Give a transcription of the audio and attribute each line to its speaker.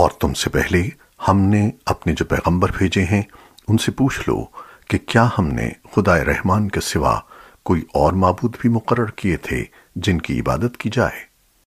Speaker 1: اور تم سے پہلے ہم نے اپنے جو پیغمبر بھیجے ہیں، ان سے پوچھ لو کہ کیا ہم نے خدائے رحمان کے سوا کوئی اور معبود بھی مقرر کیے تھے جن کی عبادت کی جائے؟